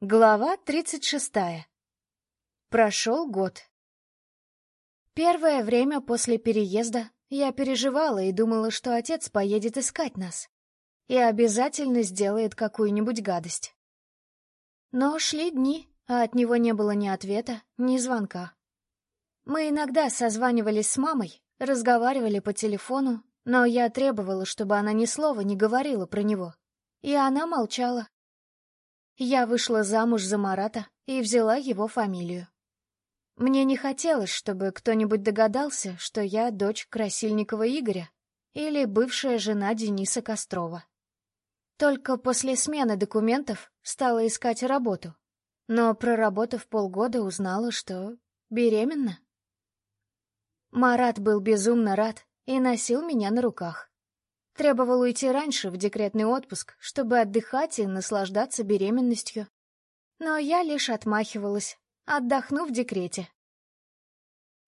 Глава 36. Прошел год. Первое время после переезда я переживала и думала, что отец поедет искать нас и обязательно сделает какую-нибудь гадость. Но шли дни, а от него не было ни ответа, ни звонка. Мы иногда созванивались с мамой, разговаривали по телефону, но я требовала, чтобы она ни слова не говорила про него. И она молчала, я вышла замуж за Марата и взяла его фамилию. Мне не хотелось, чтобы кто-нибудь догадался, что я дочь Красильникова Игоря или бывшая жена Дениса Кострова. Только после смены документов стала искать работу, но, проработав полгода, узнала, что беременна. Марат был безумно рад и носил меня на руках. Требовал уйти раньше в декретный отпуск, чтобы отдыхать и наслаждаться беременностью. Но я лишь отмахивалась, отдохну в декрете.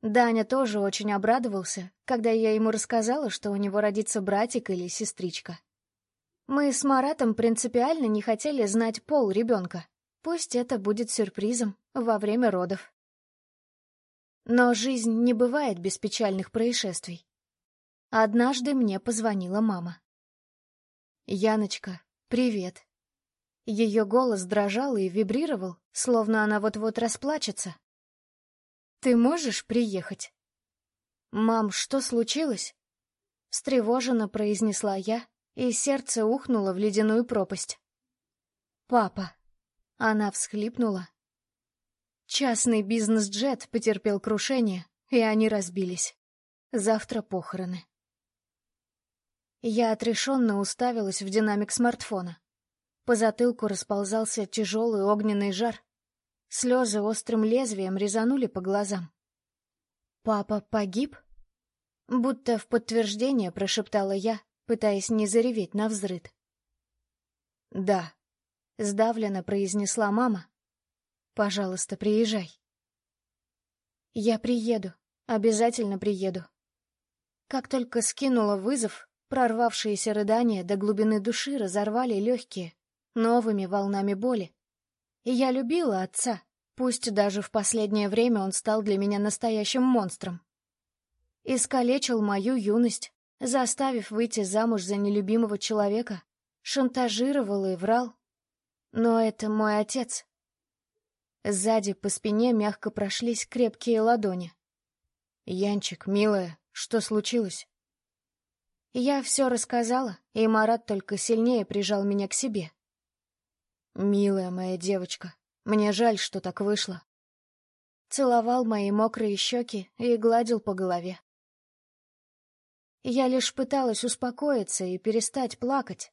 Даня тоже очень обрадовался, когда я ему рассказала, что у него родится братик или сестричка. Мы с Маратом принципиально не хотели знать пол ребенка. Пусть это будет сюрпризом во время родов. Но жизнь не бывает без печальных происшествий. Однажды мне позвонила мама. «Яночка, привет». Ее голос дрожал и вибрировал, словно она вот-вот расплачется. «Ты можешь приехать?» «Мам, что случилось?» Встревоженно произнесла я, и сердце ухнуло в ледяную пропасть. «Папа!» Она всхлипнула. Частный бизнес-джет потерпел крушение, и они разбились. Завтра похороны. Я отрешенно уставилась в динамик смартфона. По затылку расползался тяжелый огненный жар. Слезы острым лезвием резанули по глазам. «Папа погиб?» Будто в подтверждение прошептала я, пытаясь не зареветь на взрыд. «Да», — сдавленно произнесла мама. «Пожалуйста, приезжай». «Я приеду, обязательно приеду». Как только скинула вызов, Прорвавшиеся рыдания до глубины души разорвали легкие, новыми волнами боли. И я любила отца, пусть даже в последнее время он стал для меня настоящим монстром. Искалечил мою юность, заставив выйти замуж за нелюбимого человека, шантажировал и врал. Но это мой отец. Сзади по спине мягко прошлись крепкие ладони. «Янчик, милая, что случилось?» Я все рассказала, и Марат только сильнее прижал меня к себе. «Милая моя девочка, мне жаль, что так вышло». Целовал мои мокрые щеки и гладил по голове. Я лишь пыталась успокоиться и перестать плакать.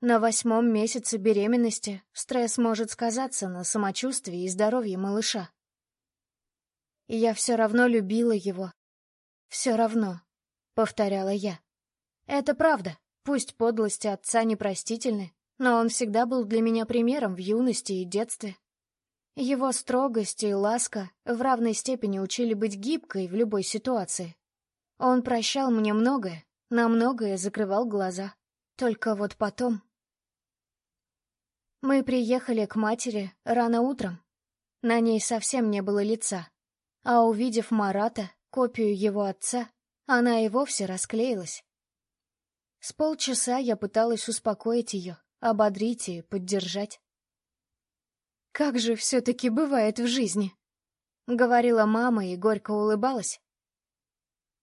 На восьмом месяце беременности стресс может сказаться на самочувствии и здоровье малыша. я все равно любила его. Все равно, — повторяла я. Это правда. Пусть подлости отца непростительны, но он всегда был для меня примером в юности и детстве. Его строгость и ласка в равной степени учили быть гибкой в любой ситуации. Он прощал мне многое, на многое закрывал глаза. Только вот потом... Мы приехали к матери рано утром. На ней совсем не было лица. А увидев Марата, копию его отца, она и вовсе расклеилась. С полчаса я пыталась успокоить ее, ободрить и поддержать. «Как же все-таки бывает в жизни!» — говорила мама и горько улыбалась.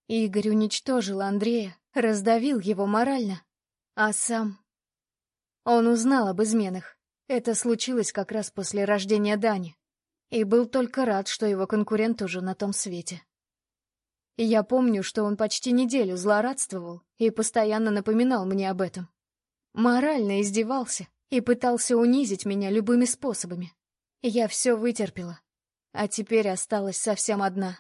Игорь уничтожил Андрея, раздавил его морально, а сам... Он узнал об изменах. Это случилось как раз после рождения Дани. И был только рад, что его конкурент уже на том свете. Я помню, что он почти неделю злорадствовал и постоянно напоминал мне об этом. Морально издевался и пытался унизить меня любыми способами. Я все вытерпела, а теперь осталась совсем одна.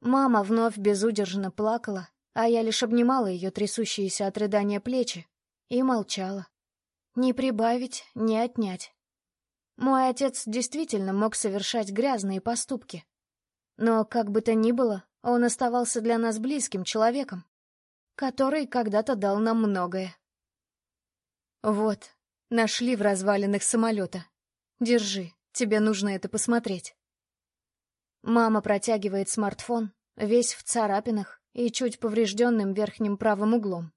Мама вновь безудержно плакала, а я лишь обнимала ее трясущиеся от рыдания плечи и молчала. Не прибавить, не отнять. Мой отец действительно мог совершать грязные поступки, но, как бы то ни было, он оставался для нас близким человеком, который когда-то дал нам многое. Вот, нашли в развалинах самолета. Держи, тебе нужно это посмотреть. Мама протягивает смартфон, весь в царапинах и чуть поврежденным верхним правым углом.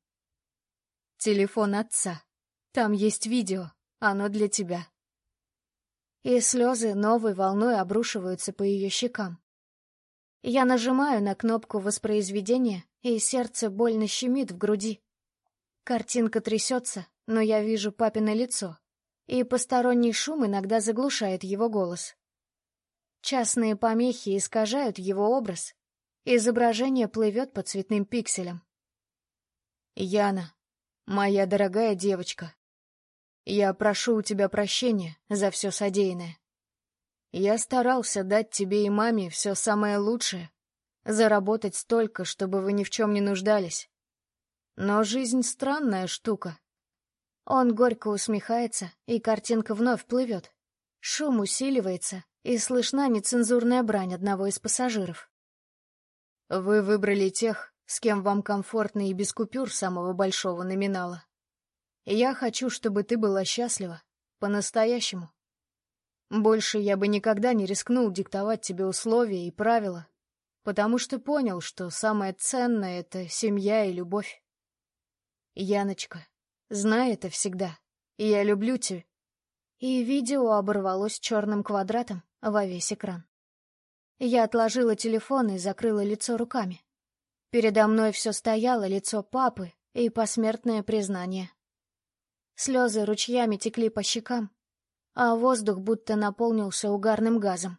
Телефон отца. Там есть видео, оно для тебя. И слезы новой волной обрушиваются по ее щекам. Я нажимаю на кнопку воспроизведения, и сердце больно щемит в груди. Картинка трясется, но я вижу папино лицо, и посторонний шум иногда заглушает его голос. Частные помехи искажают его образ. Изображение плывет по цветным пикселям. «Яна, моя дорогая девочка, я прошу у тебя прощения за все содеянное. Я старался дать тебе и маме все самое лучшее, заработать столько, чтобы вы ни в чем не нуждались. Но жизнь странная штука. Он горько усмехается, и картинка вновь плывет. Шум усиливается, и слышна нецензурная брань одного из пассажиров. «Вы выбрали тех, с кем вам комфортно и без купюр самого большого номинала. Я хочу, чтобы ты была счастлива, по-настоящему. Больше я бы никогда не рискнул диктовать тебе условия и правила, потому что понял, что самое ценное — это семья и любовь. Яночка, знай это всегда, я люблю тебя. И видео оборвалось черным квадратом, во весь экран. Я отложила телефон и закрыла лицо руками. Передо мной все стояло лицо папы и посмертное признание. Слезы ручьями текли по щекам, а воздух будто наполнился угарным газом.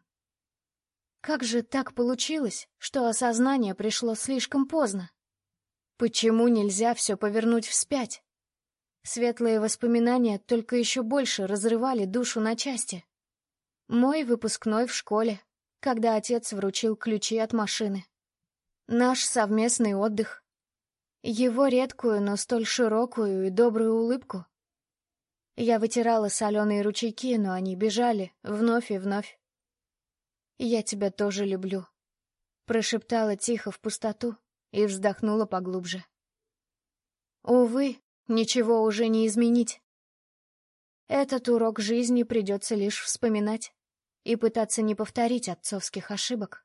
Как же так получилось, что осознание пришло слишком поздно? Почему нельзя все повернуть вспять? Светлые воспоминания только еще больше разрывали душу на части. Мой выпускной в школе, когда отец вручил ключи от машины. Наш совместный отдых. Его редкую, но столь широкую и добрую улыбку. Я вытирала соленые ручейки, но они бежали вновь и вновь. «Я тебя тоже люблю», — прошептала тихо в пустоту и вздохнула поглубже. Увы, ничего уже не изменить. Этот урок жизни придется лишь вспоминать и пытаться не повторить отцовских ошибок.